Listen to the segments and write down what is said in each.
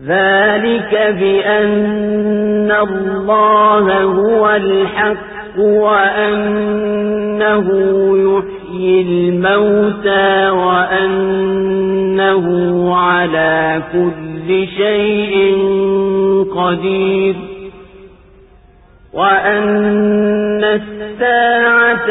ذلك بأن الله هو الحق وأنه يحيي الموتى وأنه على كل شيء قدير وأن الساعة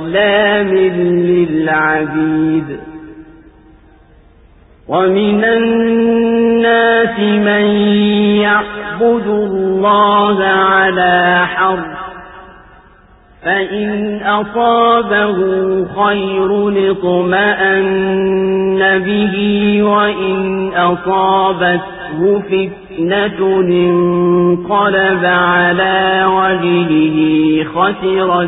بظلام للعبيد. ومن الناس من يعبد الله على حرف فإن أصابه خير اطمأن به وإن أصابته فتنة انقلب على وجهه خسر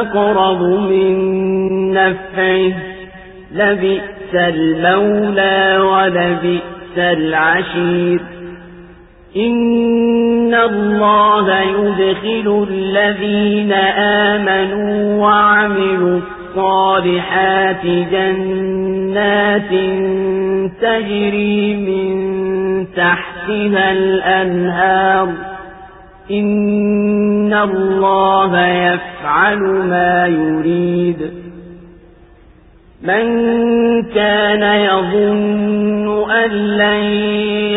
أقرب من نفعه. لبئس المولى ولبئس العشير. إن الله يدخل الذين آمنوا وعملوا الصالحات جنات تجري من تحتها الأنهار. إن الله يفعل ما يريد من كان يظن أن لن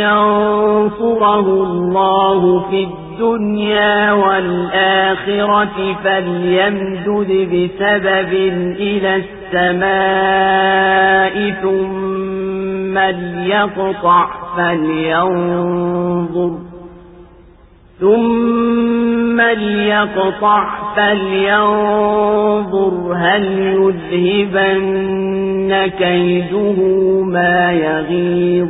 ينصره الله في الدنيا والآخرة فليمدد بسبب إلى السماء ثم ليقطع فلينظر ثم ليقطع فلينظر هل يذهبن كيده ما يغيظ